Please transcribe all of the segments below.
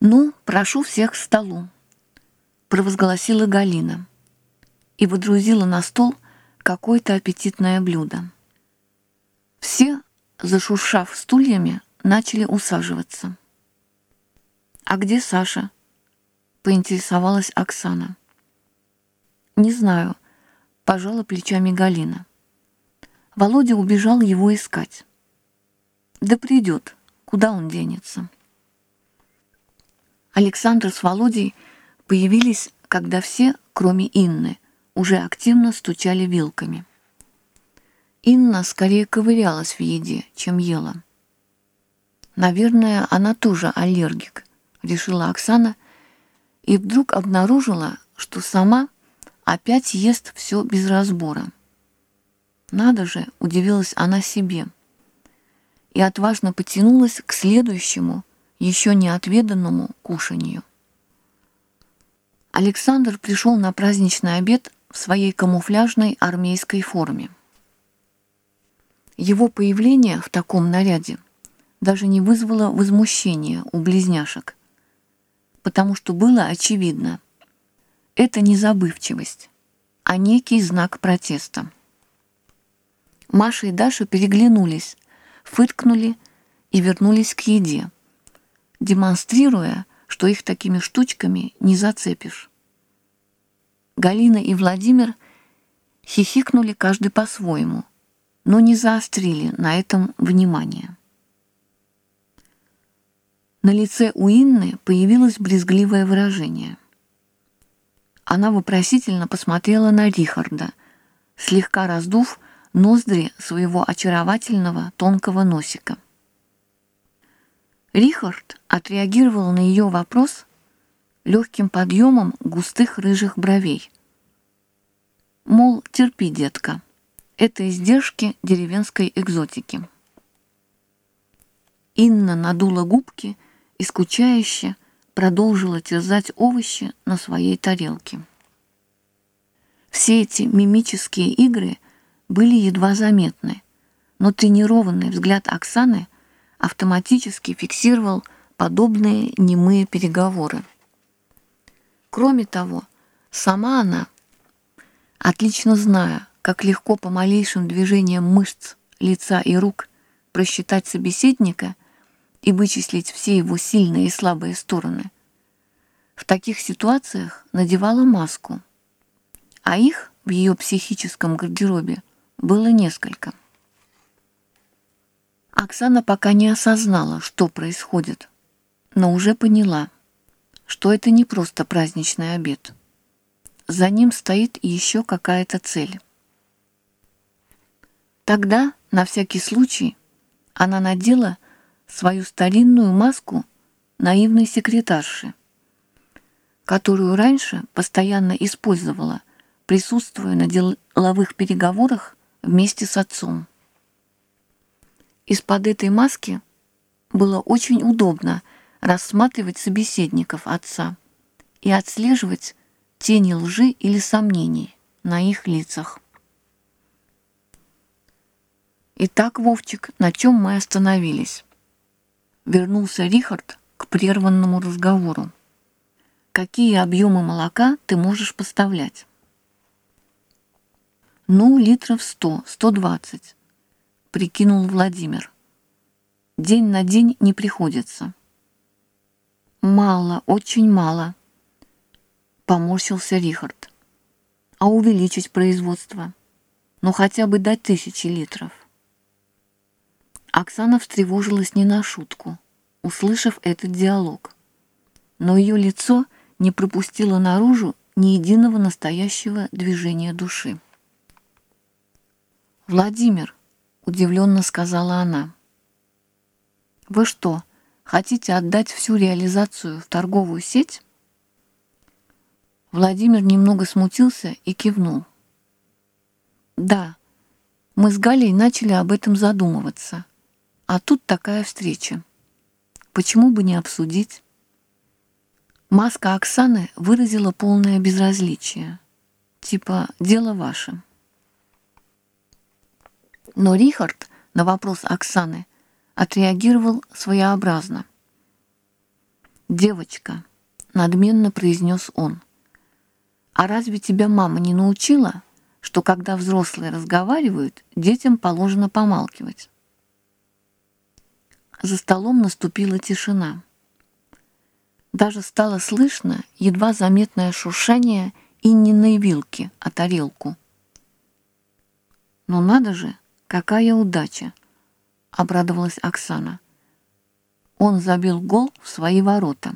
«Ну, прошу всех к столу», — провозгласила Галина и водрузила на стол какое-то аппетитное блюдо. Все, зашуршав стульями, начали усаживаться. «А где Саша?» — поинтересовалась Оксана. «Не знаю», — пожала плечами Галина. Володя убежал его искать. «Да придет, куда он денется?» Александр с Володей появились, когда все, кроме Инны, уже активно стучали вилками. Инна скорее ковырялась в еде, чем ела. Наверное, она тоже аллергик, решила Оксана, и вдруг обнаружила, что сама опять ест все без разбора. Надо же, удивилась она себе, и отважно потянулась к следующему, еще не кушанию. Александр пришел на праздничный обед в своей камуфляжной армейской форме. Его появление в таком наряде даже не вызвало возмущения у близняшек, потому что было очевидно, это не забывчивость, а некий знак протеста. Маша и Даша переглянулись, фыркнули и вернулись к еде, демонстрируя, что их такими штучками не зацепишь. Галина и Владимир хихикнули каждый по-своему, но не заострили на этом внимание. На лице у Инны появилось брезгливое выражение. Она вопросительно посмотрела на Рихарда, слегка раздув ноздри своего очаровательного тонкого носика. Рихард отреагировал на ее вопрос легким подъемом густых рыжих бровей. Мол, терпи, детка, это издержки деревенской экзотики. Инна надула губки и скучающе продолжила терзать овощи на своей тарелке. Все эти мимические игры были едва заметны, но тренированный взгляд Оксаны автоматически фиксировал подобные немые переговоры. Кроме того, сама она, отлично зная, как легко по малейшим движениям мышц лица и рук просчитать собеседника и вычислить все его сильные и слабые стороны, в таких ситуациях надевала маску, а их в ее психическом гардеробе было несколько. Оксана пока не осознала, что происходит, но уже поняла, что это не просто праздничный обед. За ним стоит еще какая-то цель. Тогда, на всякий случай, она надела свою старинную маску наивной секретарши, которую раньше постоянно использовала, присутствуя на деловых переговорах вместе с отцом. Из-под этой маски было очень удобно рассматривать собеседников отца и отслеживать тени лжи или сомнений на их лицах. Итак, Вовчик, на чем мы остановились? Вернулся Рихард к прерванному разговору. Какие объемы молока ты можешь поставлять? Ну, литров сто, сто двадцать, прикинул Владимир. День на день не приходится. Мало, очень мало, поморщился Рихард. А увеличить производство? Ну, хотя бы до тысячи литров. Оксана встревожилась не на шутку, услышав этот диалог. Но ее лицо не пропустило наружу ни единого настоящего движения души. «Владимир», — удивленно сказала она, — «вы что, хотите отдать всю реализацию в торговую сеть?» Владимир немного смутился и кивнул. «Да, мы с Галей начали об этом задумываться. А тут такая встреча. Почему бы не обсудить? Маска Оксаны выразила полное безразличие. Типа «дело ваше». Но Рихард на вопрос Оксаны отреагировал своеобразно. «Девочка», — надменно произнес он, «а разве тебя мама не научила, что когда взрослые разговаривают, детям положено помалкивать?» За столом наступила тишина. Даже стало слышно едва заметное шуршание инниной вилки о тарелку. «Ну надо же, какая удача!» — обрадовалась Оксана. Он забил гол в свои ворота.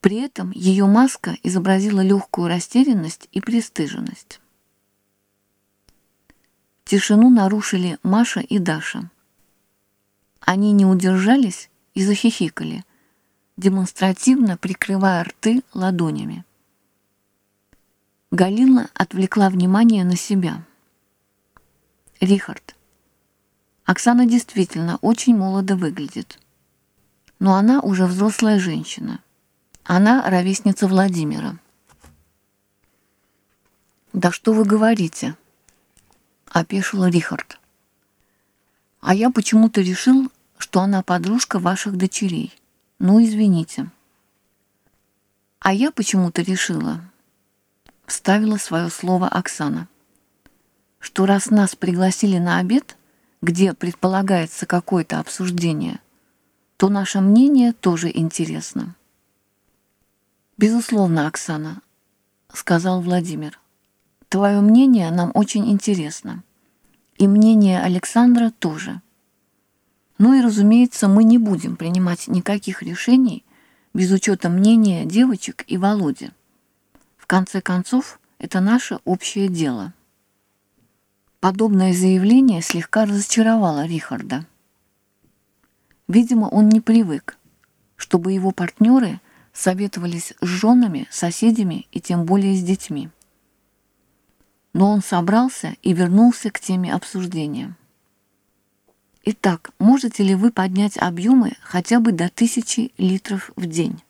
При этом ее маска изобразила легкую растерянность и пристыженность. Тишину нарушили Маша и Даша. Они не удержались и захихикали, демонстративно прикрывая рты ладонями. Галина отвлекла внимание на себя. «Рихард, Оксана действительно очень молодо выглядит, но она уже взрослая женщина. Она ровесница Владимира». «Да что вы говорите?» — опешил Рихард. «А я почему-то решил, что она подружка ваших дочерей. Ну, извините». «А я почему-то решила, вставила свое слово Оксана, что раз нас пригласили на обед, где предполагается какое-то обсуждение, то наше мнение тоже интересно. «Безусловно, Оксана», — сказал Владимир, — «твое мнение нам очень интересно, и мнение Александра тоже. Ну и, разумеется, мы не будем принимать никаких решений без учета мнения девочек и Володи» конце концов, это наше общее дело. Подобное заявление слегка разочаровало Рихарда. Видимо, он не привык, чтобы его партнеры советовались с женами, соседями и тем более с детьми. Но он собрался и вернулся к теме обсуждения. Итак, можете ли вы поднять объемы хотя бы до тысячи литров в день?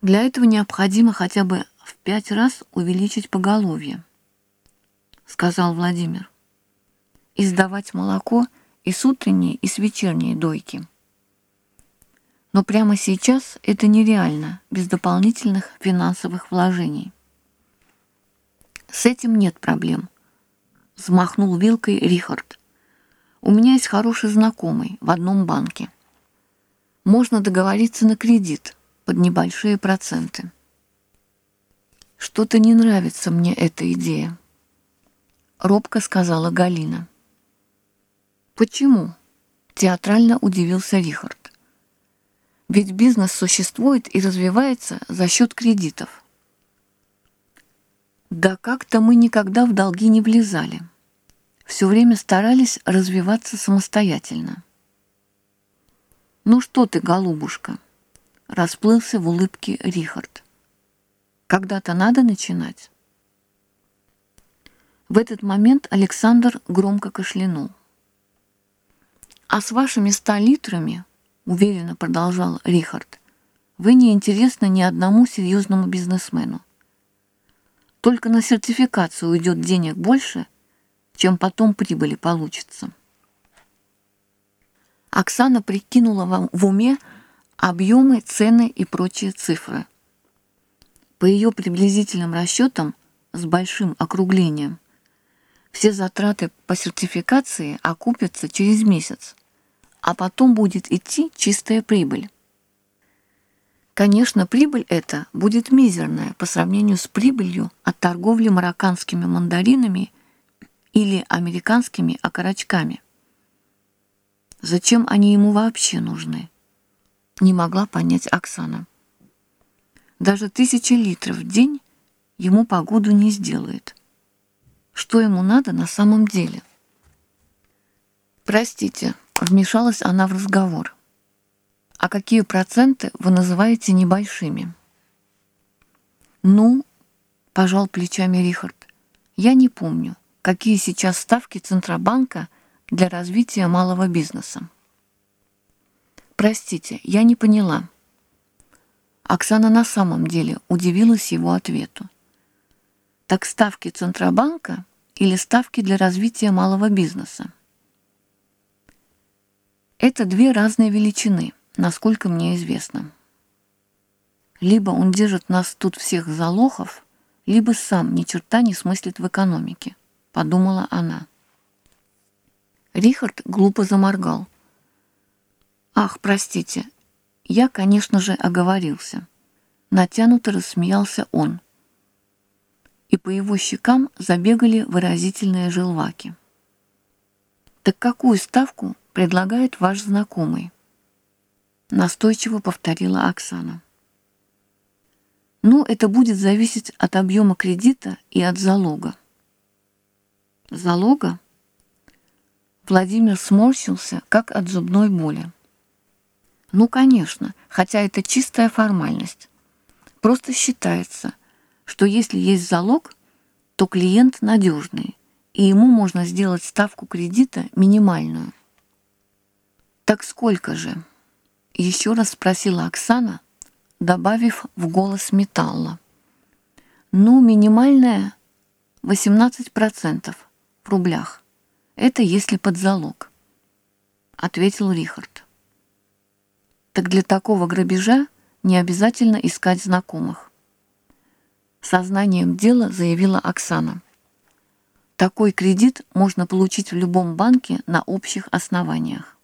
Для этого необходимо хотя бы в пять раз увеличить поголовье, сказал Владимир. И сдавать молоко и с утренней, и с вечерней дойки. Но прямо сейчас это нереально, без дополнительных финансовых вложений. С этим нет проблем, взмахнул вилкой Рихард. У меня есть хороший знакомый в одном банке. Можно договориться на кредит под небольшие проценты. «Что-то не нравится мне эта идея», — робко сказала Галина. «Почему?» — театрально удивился Рихард. «Ведь бизнес существует и развивается за счет кредитов». «Да как-то мы никогда в долги не влезали. Все время старались развиваться самостоятельно». «Ну что ты, голубушка?» — расплылся в улыбке Рихард. Когда-то надо начинать. В этот момент Александр громко кашлянул. «А с вашими ста литрами, — уверенно продолжал Рихард, — вы не интересны ни одному серьезному бизнесмену. Только на сертификацию уйдет денег больше, чем потом прибыли получится». Оксана прикинула вам в уме объемы, цены и прочие цифры. По ее приблизительным расчетам с большим округлением, все затраты по сертификации окупятся через месяц, а потом будет идти чистая прибыль. Конечно, прибыль эта будет мизерная по сравнению с прибылью от торговли марокканскими мандаринами или американскими окорочками. Зачем они ему вообще нужны? Не могла понять Оксана. Даже тысяча литров в день ему погоду не сделает. Что ему надо на самом деле? «Простите», — вмешалась она в разговор. «А какие проценты вы называете небольшими?» «Ну», — пожал плечами Рихард, — «я не помню, какие сейчас ставки Центробанка для развития малого бизнеса». «Простите, я не поняла», Оксана на самом деле удивилась его ответу. Так ставки Центробанка или ставки для развития малого бизнеса? Это две разные величины, насколько мне известно. Либо он держит нас тут всех за лохов, либо сам ни черта не смыслит в экономике, подумала она. Рихард глупо заморгал. Ах, простите, я, конечно же, оговорился. Натянуто рассмеялся он. И по его щекам забегали выразительные желваки. Так какую ставку предлагает ваш знакомый? Настойчиво повторила Оксана. Ну, это будет зависеть от объема кредита и от залога. Залога? Владимир сморщился, как от зубной боли. Ну, конечно, хотя это чистая формальность. Просто считается, что если есть залог, то клиент надежный, и ему можно сделать ставку кредита минимальную. Так сколько же? Еще раз спросила Оксана, добавив в голос металла. Ну, минимальная 18% в рублях. Это если под залог, ответил Рихард. Так для такого грабежа не обязательно искать знакомых. Сознанием дела заявила Оксана. Такой кредит можно получить в любом банке на общих основаниях.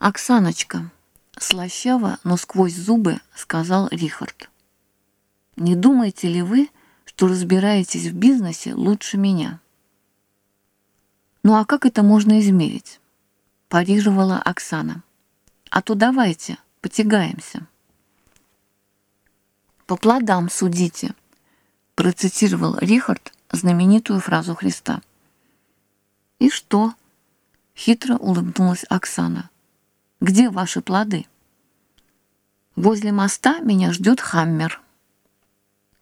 «Оксаночка», — слащаво, но сквозь зубы сказал Рихард. «Не думаете ли вы, что разбираетесь в бизнесе лучше меня?» «Ну а как это можно измерить?» — парировала Оксана. А то давайте, потягаемся. По плодам судите, процитировал Рихард знаменитую фразу Христа. И что? Хитро улыбнулась Оксана. Где ваши плоды? Возле моста меня ждет Хаммер.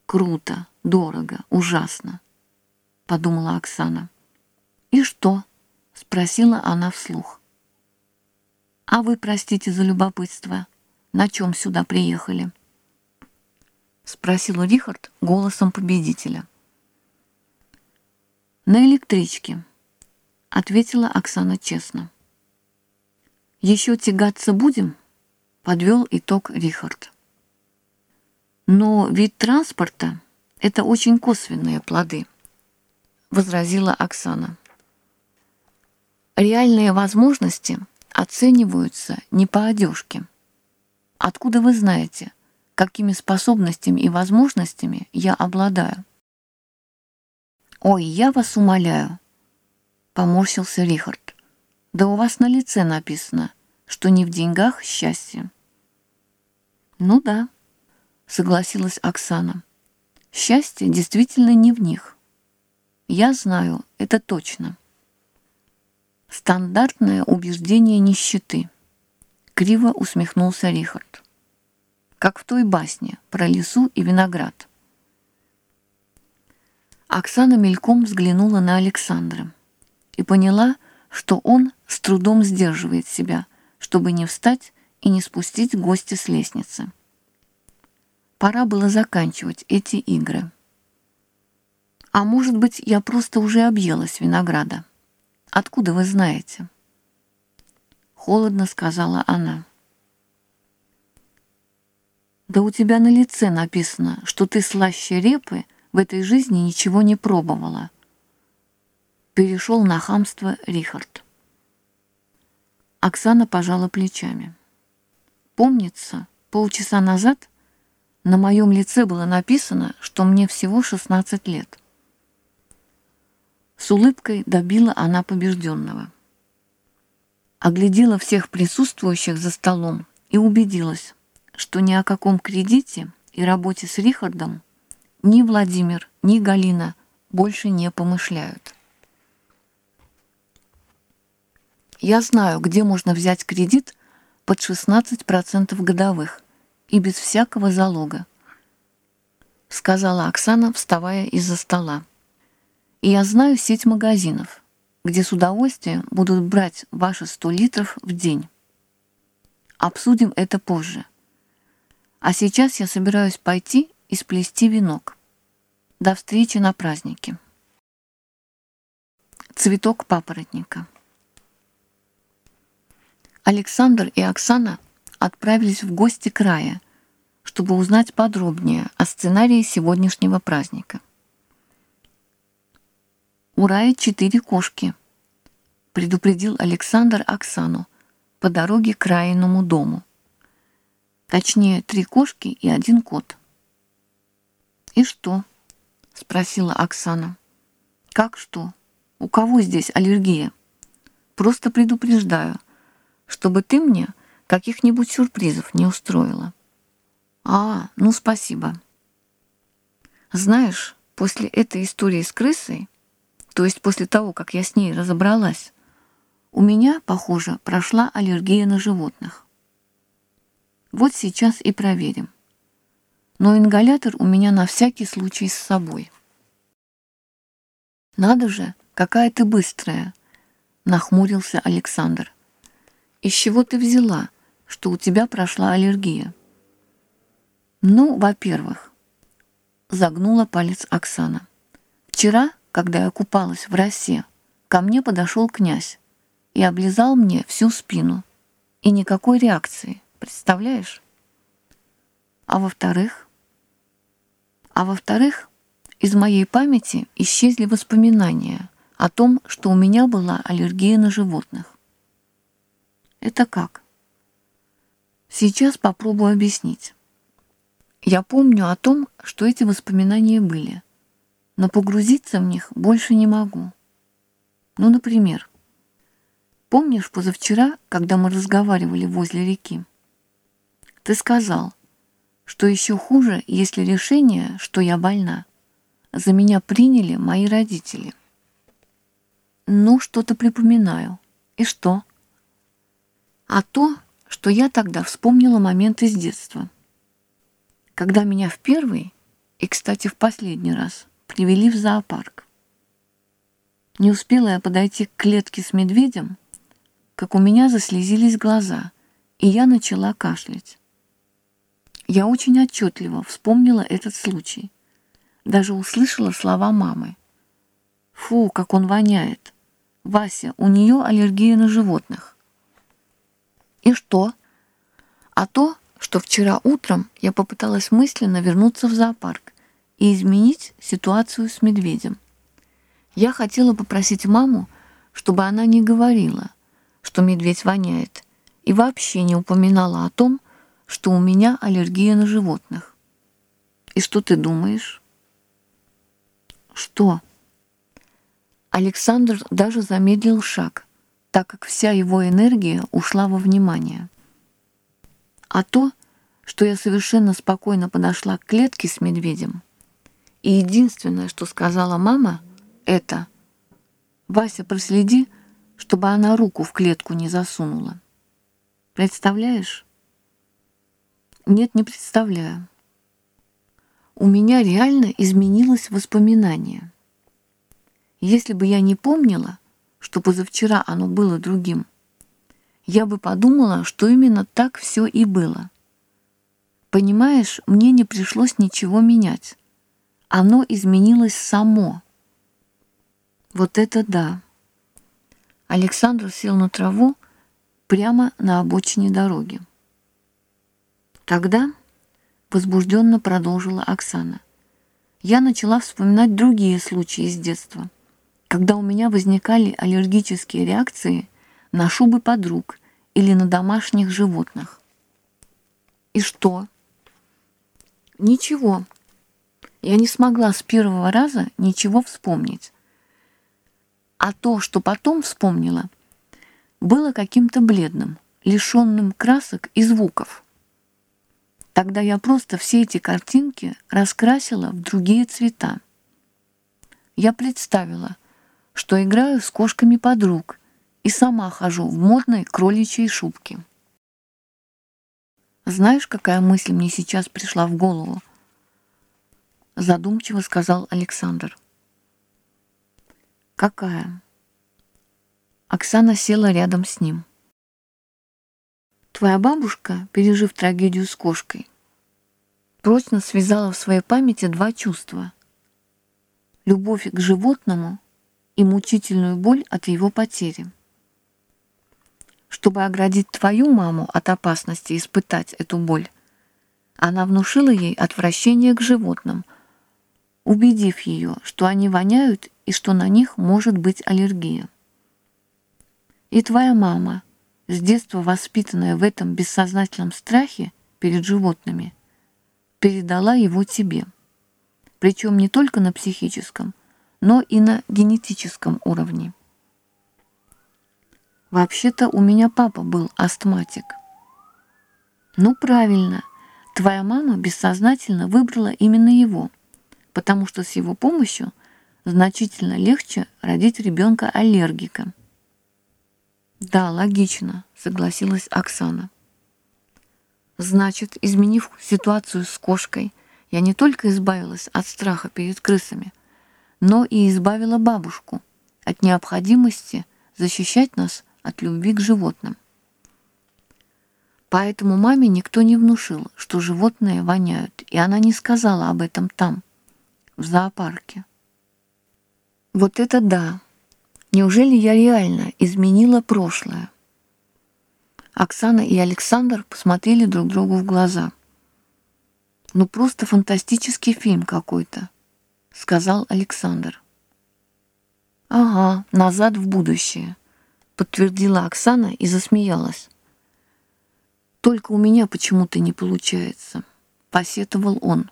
Круто, дорого, ужасно, подумала Оксана. И что? спросила она вслух. «А вы, простите за любопытство, на чем сюда приехали?» Спросил Рихард голосом победителя. «На электричке», — ответила Оксана честно. «Еще тягаться будем?» — подвел итог Рихард. «Но вид транспорта — это очень косвенные плоды», — возразила Оксана. «Реальные возможности — оцениваются не по одежке. Откуда вы знаете, какими способностями и возможностями я обладаю? «Ой, я вас умоляю», — поморщился Рихард. «Да у вас на лице написано, что не в деньгах счастье». «Ну да», — согласилась Оксана. «Счастье действительно не в них. Я знаю, это точно». Стандартное убеждение нищеты. Криво усмехнулся Рихард. Как в той басне про лесу и виноград. Оксана мельком взглянула на Александра и поняла, что он с трудом сдерживает себя, чтобы не встать и не спустить гостя с лестницы. Пора было заканчивать эти игры. А может быть, я просто уже объелась винограда. Откуда вы знаете? Холодно сказала она. Да у тебя на лице написано, что ты слаще репы в этой жизни ничего не пробовала. Перешел на хамство Рихард. Оксана пожала плечами. Помнится, полчаса назад на моем лице было написано, что мне всего 16 лет. С улыбкой добила она побежденного. Оглядела всех присутствующих за столом и убедилась, что ни о каком кредите и работе с Рихардом ни Владимир, ни Галина больше не помышляют. Я знаю, где можно взять кредит под 16% годовых и без всякого залога, сказала Оксана, вставая из-за стола. И я знаю сеть магазинов, где с удовольствием будут брать ваши 100 литров в день. Обсудим это позже. А сейчас я собираюсь пойти и сплести венок. До встречи на празднике. Цветок папоротника. Александр и Оксана отправились в гости к Рае, чтобы узнать подробнее о сценарии сегодняшнего праздника. «У Раи четыре кошки», — предупредил Александр Оксану по дороге к Раиному дому. Точнее, три кошки и один кот. «И что?» — спросила Оксана. «Как что? У кого здесь аллергия? Просто предупреждаю, чтобы ты мне каких-нибудь сюрпризов не устроила». «А, ну спасибо». «Знаешь, после этой истории с крысой, то есть после того, как я с ней разобралась, у меня, похоже, прошла аллергия на животных. Вот сейчас и проверим. Но ингалятор у меня на всякий случай с собой. Надо же, какая ты быстрая, нахмурился Александр. Из чего ты взяла, что у тебя прошла аллергия? Ну, во-первых, загнула палец Оксана. Вчера, когда я купалась в росе, ко мне подошел князь и облизал мне всю спину. И никакой реакции, представляешь? А во-вторых? А во-вторых, из моей памяти исчезли воспоминания о том, что у меня была аллергия на животных. Это как? Сейчас попробую объяснить. Я помню о том, что эти воспоминания были, но погрузиться в них больше не могу. Ну, например, Помнишь позавчера, когда мы разговаривали возле реки? Ты сказал, что еще хуже, если решение, что я больна, за меня приняли мои родители. Ну, что-то припоминаю. И что? А то, что я тогда вспомнила момент из детства. Когда меня в первый, и, кстати, в последний раз, привели в зоопарк. Не успела я подойти к клетке с медведем, как у меня заслезились глаза, и я начала кашлять. Я очень отчетливо вспомнила этот случай. Даже услышала слова мамы. «Фу, как он воняет! Вася, у нее аллергия на животных». «И что?» «А то, что вчера утром я попыталась мысленно вернуться в зоопарк и изменить ситуацию с медведем. Я хотела попросить маму, чтобы она не говорила – что медведь воняет, и вообще не упоминала о том, что у меня аллергия на животных. И что ты думаешь? Что? Александр даже замедлил шаг, так как вся его энергия ушла во внимание. А то, что я совершенно спокойно подошла к клетке с медведем, и единственное, что сказала мама, это «Вася, проследи, чтобы она руку в клетку не засунула. Представляешь? Нет, не представляю. У меня реально изменилось воспоминание. Если бы я не помнила, что позавчера оно было другим, я бы подумала, что именно так все и было. Понимаешь, мне не пришлось ничего менять. Оно изменилось само. Вот это да. Александр сел на траву прямо на обочине дороги. Тогда, возбужденно продолжила Оксана, я начала вспоминать другие случаи из детства, когда у меня возникали аллергические реакции на шубы подруг или на домашних животных. И что? Ничего. Я не смогла с первого раза ничего вспомнить а то, что потом вспомнила, было каким-то бледным, лишенным красок и звуков. Тогда я просто все эти картинки раскрасила в другие цвета. Я представила, что играю с кошками подруг и сама хожу в модной кроличьей шубке. Знаешь, какая мысль мне сейчас пришла в голову? Задумчиво сказал Александр. «Какая?» Оксана села рядом с ним. «Твоя бабушка, пережив трагедию с кошкой, прочно связала в своей памяти два чувства — любовь к животному и мучительную боль от его потери. чтобы оградить твою маму от опасности испытать эту боль, она внушила ей отвращение к животным, убедив ее, что они воняют и что на них может быть аллергия. И твоя мама, с детства воспитанная в этом бессознательном страхе перед животными, передала его тебе. Причем не только на психическом, но и на генетическом уровне. Вообще-то у меня папа был астматик. Ну, правильно, твоя мама бессознательно выбрала именно его, потому что с его помощью значительно легче родить ребенка-аллергика. Да, логично, согласилась Оксана. Значит, изменив ситуацию с кошкой, я не только избавилась от страха перед крысами, но и избавила бабушку от необходимости защищать нас от любви к животным. Поэтому маме никто не внушил, что животные воняют, и она не сказала об этом там, в зоопарке. Вот это да! Неужели я реально изменила прошлое? Оксана и Александр посмотрели друг другу в глаза. «Ну просто фантастический фильм какой-то», — сказал Александр. «Ага, назад в будущее», подтвердила Оксана и засмеялась. «Только у меня почему-то не получается», — посетовал он.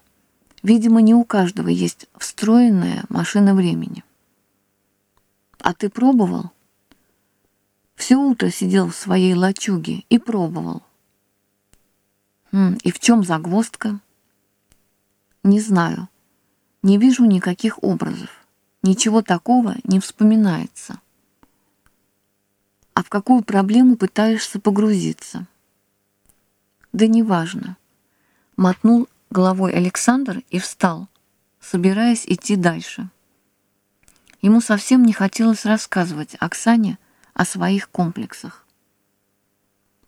«Видимо, не у каждого есть встроенная машина времени». «А ты пробовал?» Все утро сидел в своей лачуге и пробовал. «Хм, «И в чем загвоздка?» «Не знаю. Не вижу никаких образов. Ничего такого не вспоминается» а в какую проблему пытаешься погрузиться. Да неважно. Мотнул головой Александр и встал, собираясь идти дальше. Ему совсем не хотелось рассказывать Оксане о своих комплексах.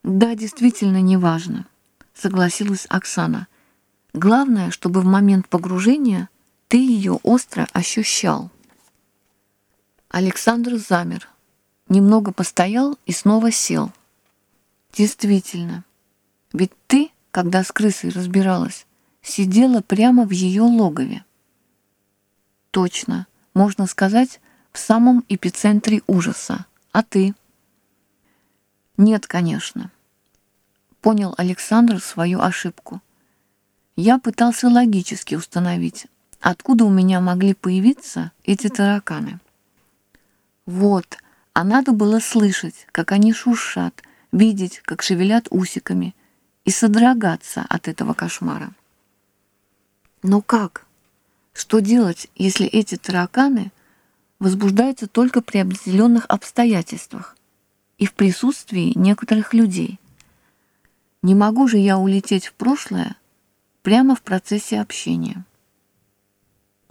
«Да, действительно неважно», — согласилась Оксана. «Главное, чтобы в момент погружения ты ее остро ощущал». Александр замер, Немного постоял и снова сел. Действительно, ведь ты, когда с крысой разбиралась, сидела прямо в ее логове. Точно, можно сказать, в самом эпицентре ужаса. А ты? Нет, конечно. Понял Александр свою ошибку. Я пытался логически установить, откуда у меня могли появиться эти тараканы. Вот, а надо было слышать, как они шуршат, видеть, как шевелят усиками, и содрогаться от этого кошмара. Но как? Что делать, если эти тараканы возбуждаются только при определенных обстоятельствах и в присутствии некоторых людей? Не могу же я улететь в прошлое прямо в процессе общения.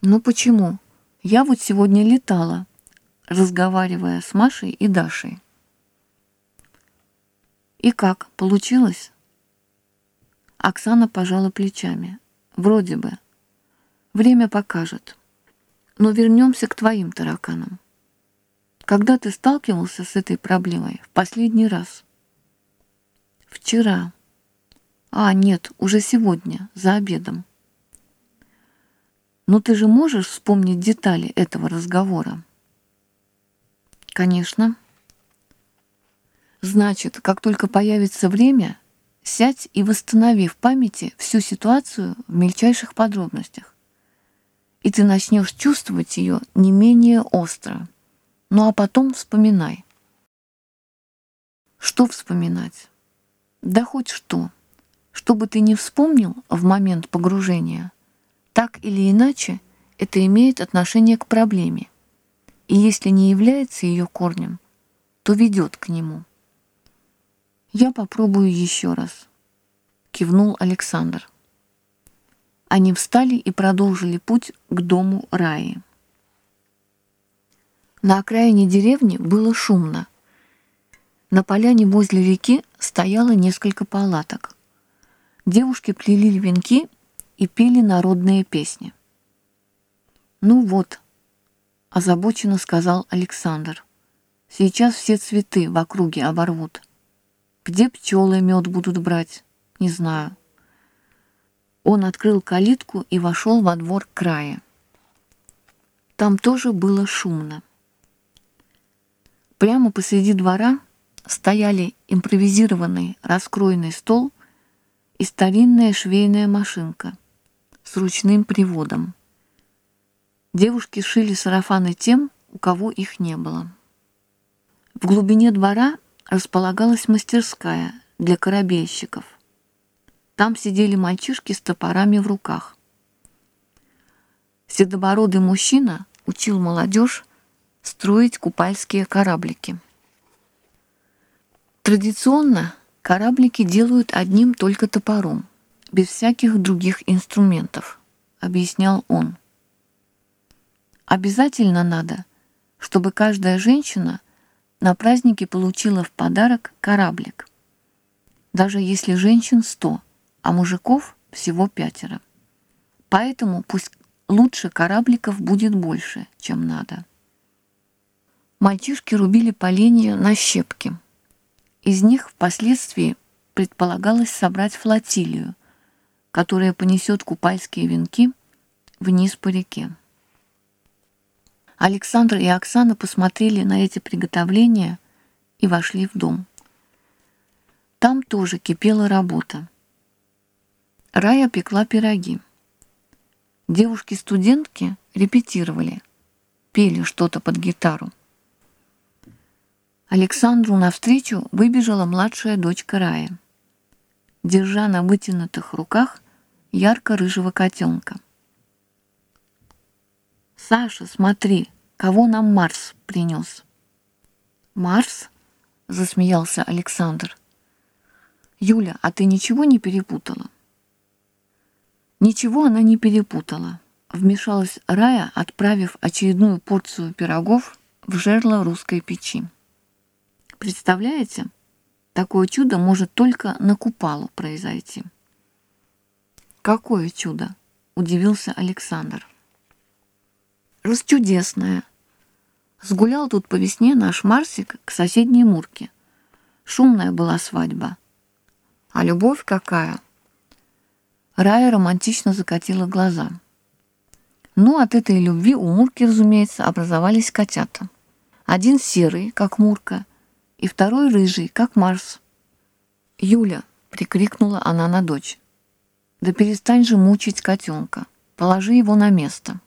Ну почему? Я вот сегодня летала, разговаривая с Машей и Дашей. «И как, получилось?» Оксана пожала плечами. «Вроде бы. Время покажет. Но вернемся к твоим тараканам. Когда ты сталкивался с этой проблемой в последний раз?» «Вчера. А, нет, уже сегодня, за обедом. Но ты же можешь вспомнить детали этого разговора?» Конечно. Значит, как только появится время, сядь и восстанови в памяти всю ситуацию в мельчайших подробностях. И ты начнешь чувствовать ее не менее остро. Ну а потом вспоминай. Что вспоминать? Да хоть что. Что бы ты ни вспомнил в момент погружения, так или иначе это имеет отношение к проблеме и если не является ее корнем, то ведет к нему. «Я попробую еще раз», — кивнул Александр. Они встали и продолжили путь к дому Раи. На окраине деревни было шумно. На поляне возле реки стояло несколько палаток. Девушки плели венки и пели народные песни. «Ну вот», — озабоченно сказал Александр. «Сейчас все цветы в округе оборвут. Где пчелы мед будут брать? Не знаю. Он открыл калитку и вошел во двор края. Там тоже было шумно. Прямо посреди двора стояли импровизированный раскроенный стол и старинная швейная машинка с ручным приводом. Девушки шили сарафаны тем, у кого их не было. В глубине двора располагалась мастерская для корабельщиков. Там сидели мальчишки с топорами в руках. Седобородый мужчина учил молодежь строить купальские кораблики. Традиционно кораблики делают одним только топором, без всяких других инструментов, объяснял он. Обязательно надо, чтобы каждая женщина на празднике получила в подарок кораблик. Даже если женщин сто, а мужиков всего пятеро. Поэтому пусть лучше корабликов будет больше, чем надо. Мальчишки рубили поленья на щепки. Из них впоследствии предполагалось собрать флотилию, которая понесет купальские венки вниз по реке. Александр и Оксана посмотрели на эти приготовления и вошли в дом. Там тоже кипела работа. Рая пекла пироги. Девушки-студентки репетировали, пели что-то под гитару. Александру навстречу выбежала младшая дочка Рая, держа на вытянутых руках ярко-рыжего котенка. «Саша, смотри, кого нам Марс принес?» «Марс?» — засмеялся Александр. «Юля, а ты ничего не перепутала?» Ничего она не перепутала. Вмешалась Рая, отправив очередную порцию пирогов в жерло русской печи. Представляете? Такое чудо может только на Купалу произойти. Какое чудо? Удивился Александр. Расчудесное. Сгулял тут по весне наш Марсик к соседней Мурке. Шумная была свадьба. А любовь какая? Рая романтично закатила глаза. Ну, от этой любви у Мурки, разумеется, образовались котята. Один серый, как Мурка, и второй рыжий, как Марс. «Юля!» — прикрикнула она на дочь. «Да перестань же мучить котенка. Положи его на место».